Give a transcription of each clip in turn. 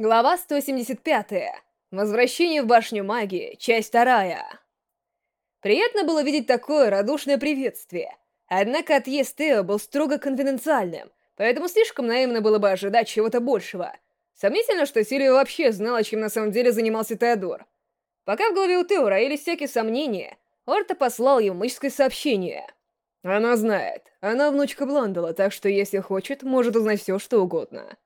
Глава 175. Возвращение в Башню Магии, часть вторая. Приятно было видеть такое радушное приветствие. Однако отъезд Тео был строго конфиденциальным, поэтому слишком наивно было бы ожидать чего-то большего. Сомнительно, что Сильвия вообще знала, чем на самом деле занимался Теодор. Пока в голове у Тео роились всякие сомнения, Орта послал ему магическое сообщение. Она знает. Она внучка Бландала, так что, если хочет, может узнать все, что угодно.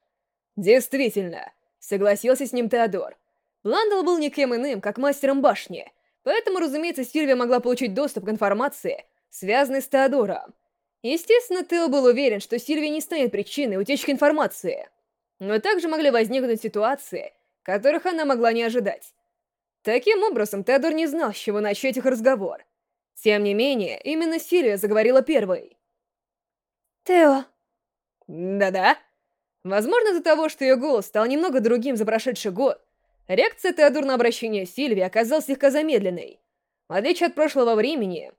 Действительно. Согласился с ним Теодор. Бландл был никем иным, как мастером башни, поэтому, разумеется, Сильвия могла получить доступ к информации, связанной с Теодором. Естественно, Тео был уверен, что Сильвия не станет причиной утечки информации. Но также могли возникнуть ситуации, которых она могла не ожидать. Таким образом, Теодор не знал, с чего начать их разговор. Тем не менее, именно Сильвия заговорила первой. «Тео...» «Да-да?» Возможно, из-за того, что ее голос стал немного другим за прошедший год, реакция Теодор на обращение Сильвии оказалась слегка замедленной. В отличие от прошлого времени,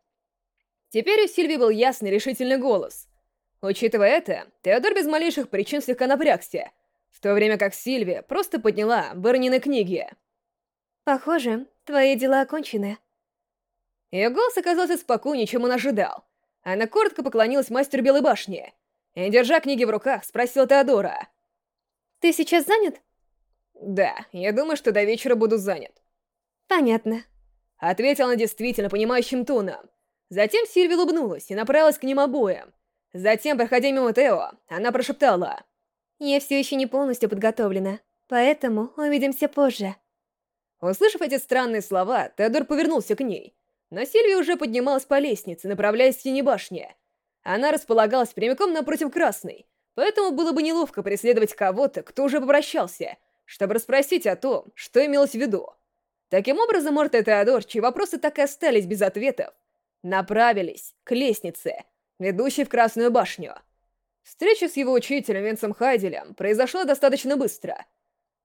теперь у Сильвии был ясный решительный голос. Учитывая это, Теодор без малейших причин слегка напрягся, в то время как Сильвия просто подняла Бернины книги. «Похоже, твои дела окончены». Ее голос оказался спокойнее, чем он ожидал. Она коротко поклонилась мастеру Белой Башни — и, держа книги в руках, спросил Теодора. «Ты сейчас занят?» «Да, я думаю, что до вечера буду занят». «Понятно», — ответила она действительно понимающим тоном. Затем Сильви улыбнулась и направилась к ним обоим. Затем, проходя мимо Тео, она прошептала. «Я все еще не полностью подготовлена, поэтому увидимся позже». Услышав эти странные слова, Теодор повернулся к ней. Но Сильвия уже поднималась по лестнице, направляясь к тени башни. Она располагалась прямиком напротив Красной, поэтому было бы неловко преследовать кого-то, кто уже попрощался, чтобы расспросить о том, что имелось в виду. Таким образом, Морта и Теодор, чьи вопросы так и остались без ответов, направились к лестнице, ведущей в Красную башню. Встреча с его учителем Винсом Хайделем произошла достаточно быстро.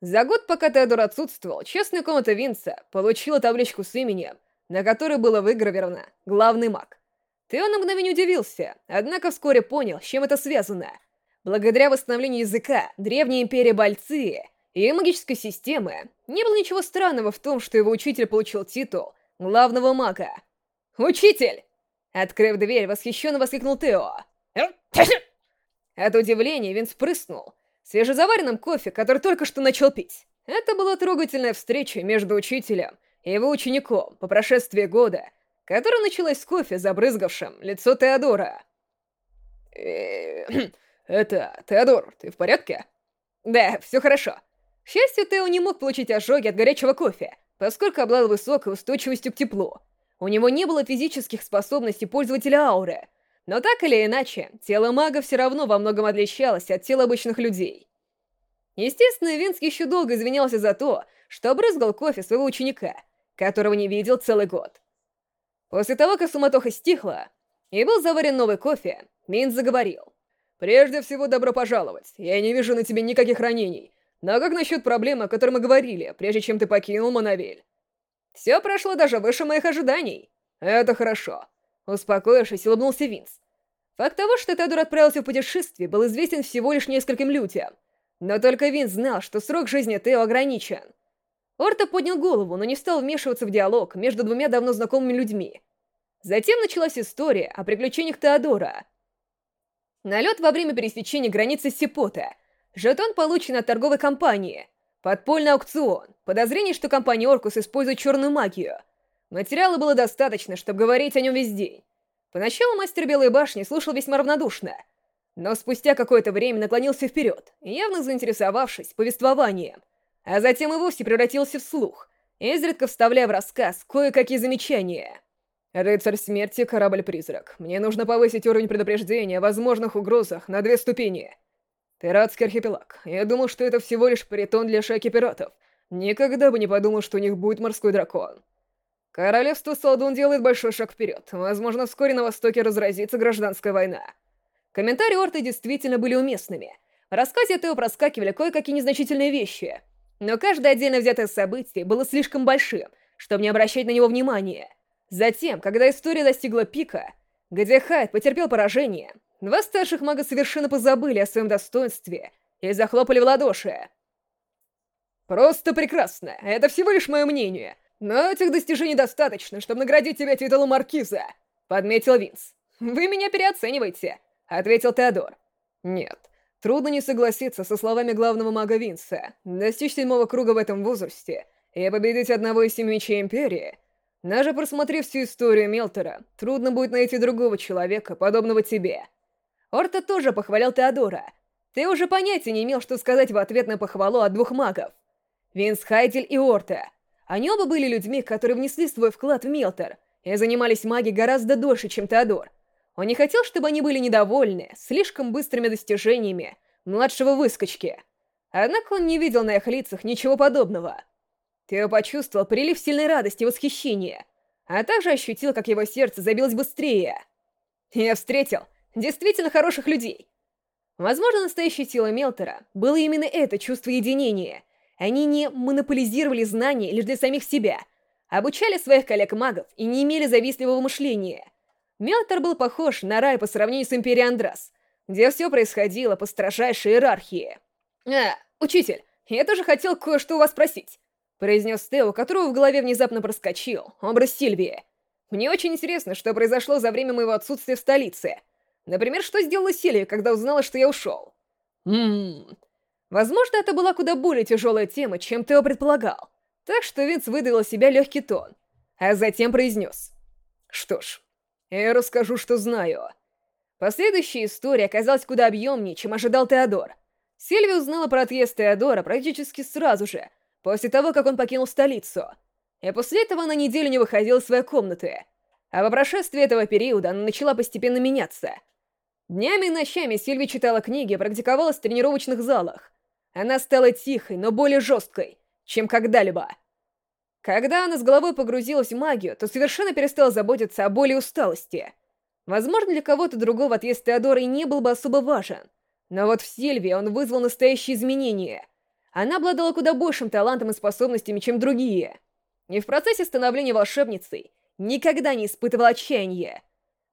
За год, пока Теодор отсутствовал, честная комната Винса получила табличку с именем, на которой было выгравировано «Главный маг». Тео на мгновение удивился, однако вскоре понял, с чем это связано. Благодаря восстановлению языка Древней Империи Бальции и магической системы, не было ничего странного в том, что его учитель получил титул главного мага. «Учитель!» Открыв дверь, восхищенно воскликнул Тео. От удивления Винс прыснул свежезаваренным кофе, который только что начал пить. Это была трогательная встреча между учителем и его учеником по прошествии года, которая началась с кофе, забрызгавшим лицо Теодора. Э, «Это... Теодор, ты в порядке?» «Да, все хорошо». К счастью, Тео не мог получить ожоги от горячего кофе, поскольку обладал высокой устойчивостью к теплу. У него не было физических способностей пользователя ауры, но так или иначе, тело мага все равно во многом отличалось от тела обычных людей. Естественно, Винс еще долго извинялся за то, что обрызгал кофе своего ученика, которого не видел целый год. После того, как суматоха стихла, и был заварен новый кофе, Мин заговорил. «Прежде всего, добро пожаловать. Я не вижу на тебе никаких ранений. Но как насчет проблемы, о которой мы говорили, прежде чем ты покинул Монавель?» «Все прошло даже выше моих ожиданий». «Это хорошо». Успокоившись, улыбнулся Винс. Факт того, что Тедор отправился в путешествие, был известен всего лишь нескольким людям. Но только Винс знал, что срок жизни Тео ограничен. Орта поднял голову, но не стал вмешиваться в диалог между двумя давно знакомыми людьми. Затем началась история о приключениях Теодора. Налет во время пересечения границы Сипота. Жетон получен от торговой компании. Подпольный аукцион. Подозрение, что компания Оркус использует черную магию. Материала было достаточно, чтобы говорить о нем весь день. Поначалу мастер Белой Башни слушал весьма равнодушно, но спустя какое-то время наклонился вперед, явно заинтересовавшись повествованием а затем и вовсе превратился в слух, изредка вставляя в рассказ кое-какие замечания. «Рыцарь смерти, корабль-призрак. Мне нужно повысить уровень предупреждения о возможных угрозах на две ступени. Пиратский архипелаг. Я думал, что это всего лишь притон для шайки пиратов. Никогда бы не подумал, что у них будет морской дракон. Королевство Салдун делает большой шаг вперед. Возможно, вскоре на Востоке разразится гражданская война. Комментарии Орта действительно были уместными. В рассказе Тео проскакивали кое-какие незначительные вещи — но каждое отдельно взятое событие было слишком большим, чтобы не обращать на него внимания. Затем, когда история достигла пика, где Хайд потерпел поражение, два старших мага совершенно позабыли о своем достоинстве и захлопали в ладоши. Просто прекрасно. Это всего лишь мое мнение. Но этих достижений достаточно, чтобы наградить тебя титулом Маркиза», — подметил Винс. «Вы меня переоцениваете», — ответил Теодор. «Нет, трудно не согласиться со словами главного мага Винса. Достичь седьмого круга в этом возрасте и победить одного из семи мечей Империи. Даже просмотрев всю историю Мелтера, трудно будет найти другого человека, подобного тебе». Орта тоже похвалил Теодора. Ты уже понятия не имел, что сказать в ответ на похвалу от двух магов. Винс Хайдель и Орта. Они оба были людьми, которые внесли свой вклад в Мелтер и занимались магией гораздо дольше, чем Теодор. Он не хотел, чтобы они были недовольны слишком быстрыми достижениями младшего выскочки. Однако он не видел на их лицах ничего подобного. Тео почувствовал прилив сильной радости и восхищения, а также ощутил, как его сердце забилось быстрее. Я встретил действительно хороших людей. Возможно, настоящей силой Мелтера было именно это чувство единения. Они не монополизировали знания лишь для самих себя, обучали своих коллег-магов и не имели завистливого мышления. Мелтер был похож на рай по сравнению с Империей Андрас, где все происходило по строжайшей иерархии. «А, учитель, я тоже хотел кое-что у вас спросить», произнес Тео, которого в голове внезапно проскочил образ Сильвии. «Мне очень интересно, что произошло за время моего отсутствия в столице». Например, что сделала Сильвия, когда узнала, что я ушел? Ммм... Возможно, это была куда более тяжелая тема, чем Тео предполагал. Так что Винс выдавил себя легкий тон, а затем произнес. Что ж, я расскажу, что знаю. Последующая история оказалась куда объемнее, чем ожидал Теодор. Сильвия узнала про отъезд Теодора практически сразу же, после того, как он покинул столицу. И после этого на неделю не выходила из своей комнаты. А по прошествии этого периода она начала постепенно меняться — Днями и ночами Сильви читала книги и практиковалась в тренировочных залах. Она стала тихой, но более жесткой, чем когда-либо. Когда она с головой погрузилась в магию, то совершенно перестала заботиться о боли и усталости. Возможно, для кого-то другого отъезд Теодора и не был бы особо важен. Но вот в Сильвии он вызвал настоящие изменения. Она обладала куда большим талантом и способностями, чем другие. И в процессе становления волшебницей никогда не испытывала отчаяния.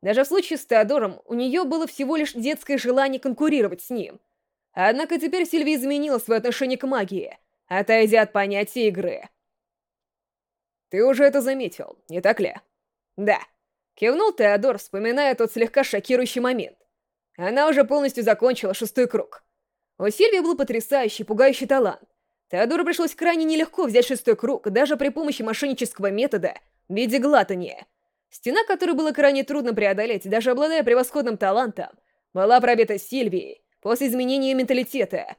Даже в случае с Теодором у нее было всего лишь детское желание конкурировать с ним. Однако теперь Сильви изменила свое отношение к магии, отойдя от понятия игры. «Ты уже это заметил, не так ли?» «Да», — кивнул Теодор, вспоминая тот слегка шокирующий момент. Она уже полностью закончила шестой круг. У Сильвии был потрясающий, пугающий талант. Теодору пришлось крайне нелегко взять шестой круг, даже при помощи мошеннического метода в виде глатания — Стена, которую было крайне трудно преодолеть, даже обладая превосходным талантом, была пробита Сильвией после изменения менталитета.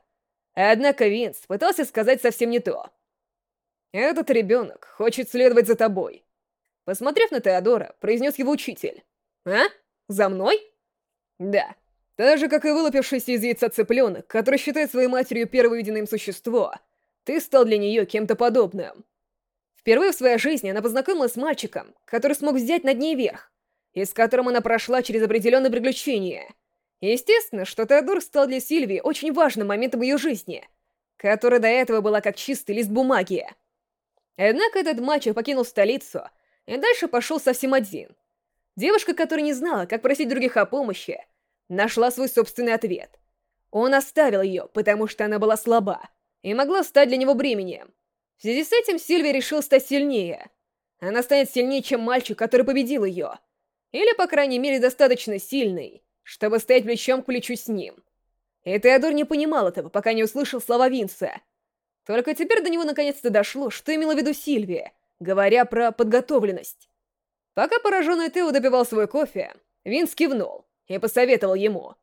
Однако Винс пытался сказать совсем не то. «Этот ребенок хочет следовать за тобой». Посмотрев на Теодора, произнес его учитель. «А? За мной?» «Да. Так же, как и вылупившийся из яйца цыпленок, который считает своей матерью первое виденное существо, ты стал для нее кем-то подобным». Впервые в своей жизни она познакомилась с мальчиком, который смог взять над ней верх, и с которым она прошла через определенные приключения. Естественно, что Теодор стал для Сильвии очень важным моментом ее жизни, которая до этого была как чистый лист бумаги. Однако этот мальчик покинул столицу и дальше пошел совсем один. Девушка, которая не знала, как просить других о помощи, нашла свой собственный ответ. Он оставил ее, потому что она была слаба и могла стать для него бременем. В связи с этим Сильвия решил стать сильнее. Она станет сильнее, чем мальчик, который победил ее. Или, по крайней мере, достаточно сильный, чтобы стоять плечом к плечу с ним. И Теодор не понимал этого, пока не услышал слова Винса. Только теперь до него наконец-то дошло, что имела в виду Сильвия, говоря про подготовленность. Пока пораженный Тео допивал свой кофе, Винс кивнул и посоветовал ему.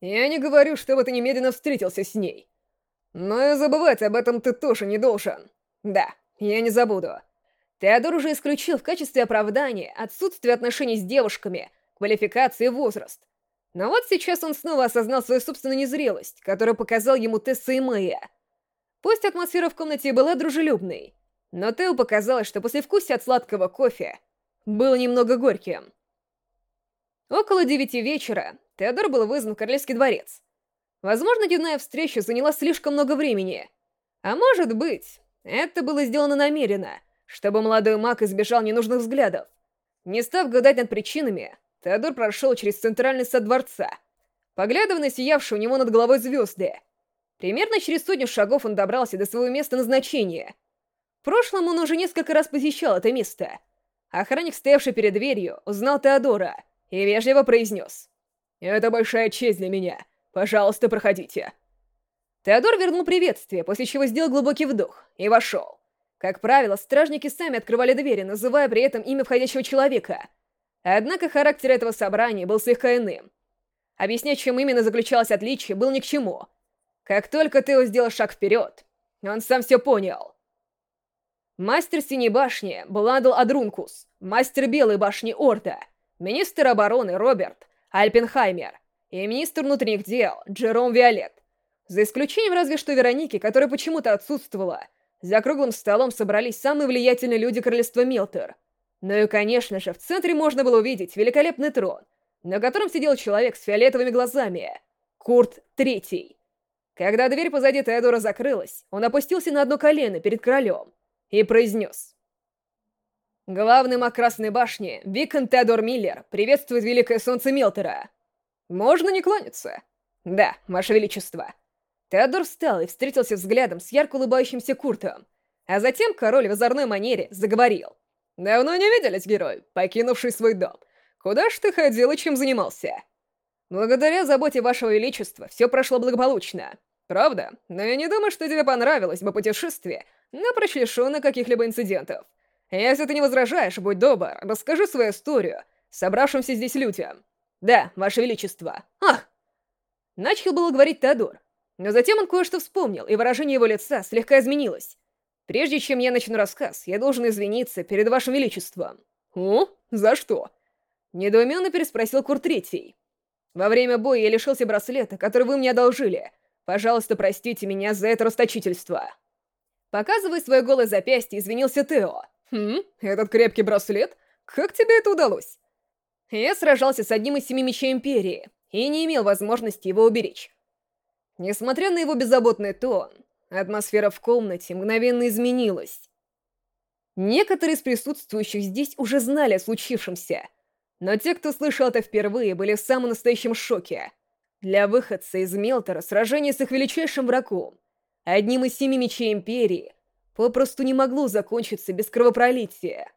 «Я не говорю, чтобы ты немедленно встретился с ней. Но и забывать об этом ты тоже не должен. Да, я не забуду. Теодор уже исключил в качестве оправдания отсутствие отношений с девушками, квалификации и возраст. Но вот сейчас он снова осознал свою собственную незрелость, которую показал ему Тесса и Мэя. Пусть атмосфера в комнате была дружелюбной, но Тео показалось, что после вкуса от сладкого кофе было немного горьким. Около девяти вечера Теодор был вызван в Королевский дворец. Возможно, дневная встреча заняла слишком много времени. А может быть, это было сделано намеренно, чтобы молодой маг избежал ненужных взглядов. Не став гадать над причинами, Теодор прошел через центральный сад дворца, поглядывая на сиявшие у него над головой звезды. Примерно через сотню шагов он добрался до своего места назначения. В прошлом он уже несколько раз посещал это место. Охранник, стоявший перед дверью, узнал Теодора и вежливо произнес. «Это большая честь для меня. Пожалуйста, проходите». Теодор вернул приветствие, после чего сделал глубокий вдох и вошел. Как правило, стражники сами открывали двери, называя при этом имя входящего человека. Однако характер этого собрания был слегка иным. Объяснять, чем именно заключалось отличие, был ни к чему. Как только Тео сделал шаг вперед, он сам все понял. Мастер Синей Башни Бладл Адрункус, мастер Белой Башни Орда, министр обороны Роберт Альпенхаймер и министр внутренних дел Джером Виолет. За исключением разве что Вероники, которая почему-то отсутствовала. За круглым столом собрались самые влиятельные люди королевства Милтер. Ну и, конечно же, в центре можно было увидеть великолепный трон, на котором сидел человек с фиолетовыми глазами. Курт Третий. Когда дверь позади Теодора закрылась, он опустился на одно колено перед королем и произнес. Главный маг Красной Башни, Викон Теодор Миллер, приветствует Великое Солнце Милтера. Можно не кланяться? Да, Ваше Величество. Теодор встал и встретился взглядом с ярко улыбающимся Куртом. А затем король в озорной манере заговорил. «Давно не виделись, герой, покинувший свой дом. Куда ж ты ходил и чем занимался?» «Благодаря заботе вашего величества все прошло благополучно. Правда? Но я не думаю, что тебе понравилось бы путешествие, напрочь лишённое каких-либо инцидентов. Если ты не возражаешь, будь добр, расскажи свою историю собравшимся здесь людям. Да, ваше величество. Ах!» Начал было говорить Теодор, но затем он кое-что вспомнил, и выражение его лица слегка изменилось. «Прежде чем я начну рассказ, я должен извиниться перед вашим величеством». «О? За что?» Недоуменно переспросил Кур Третий. «Во время боя я лишился браслета, который вы мне одолжили. Пожалуйста, простите меня за это расточительство». Показывая свое голое запястье, извинился Тео. «Хм, этот крепкий браслет? Как тебе это удалось?» Я сражался с одним из семи мечей Империи и не имел возможности его уберечь. Несмотря на его беззаботный тон, атмосфера в комнате мгновенно изменилась. Некоторые из присутствующих здесь уже знали о случившемся, но те, кто слышал это впервые, были в самом настоящем шоке. Для выходца из Мелтора сражение с их величайшим врагом, одним из семи мечей Империи, попросту не могло закончиться без кровопролития.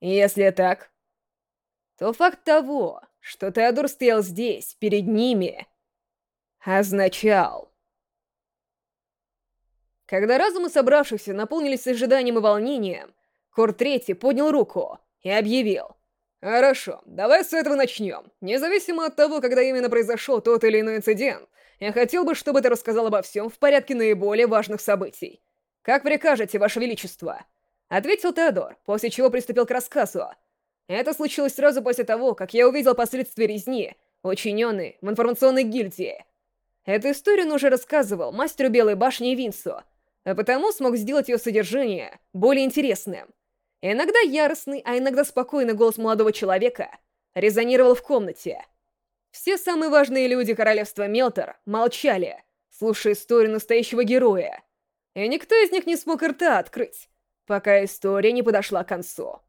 Если так, то факт того, что Теодор стоял здесь, перед ними, означал... Когда разумы собравшихся наполнились ожиданием и волнением, Кор Третий поднял руку и объявил. «Хорошо, давай с этого начнем. Независимо от того, когда именно произошел тот или иной инцидент, я хотел бы, чтобы ты рассказал обо всем в порядке наиболее важных событий. Как прикажете, Ваше Величество?» Ответил Теодор, после чего приступил к рассказу. Это случилось сразу после того, как я увидел последствия резни, учиненной в информационной гильдии. Эту историю он уже рассказывал мастеру Белой Башни Винсу, а потому смог сделать ее содержание более интересным. Иногда яростный, а иногда спокойный голос молодого человека резонировал в комнате. Все самые важные люди королевства Мелтор молчали, слушая историю настоящего героя. И никто из них не смог рта открыть, пока история не подошла к концу.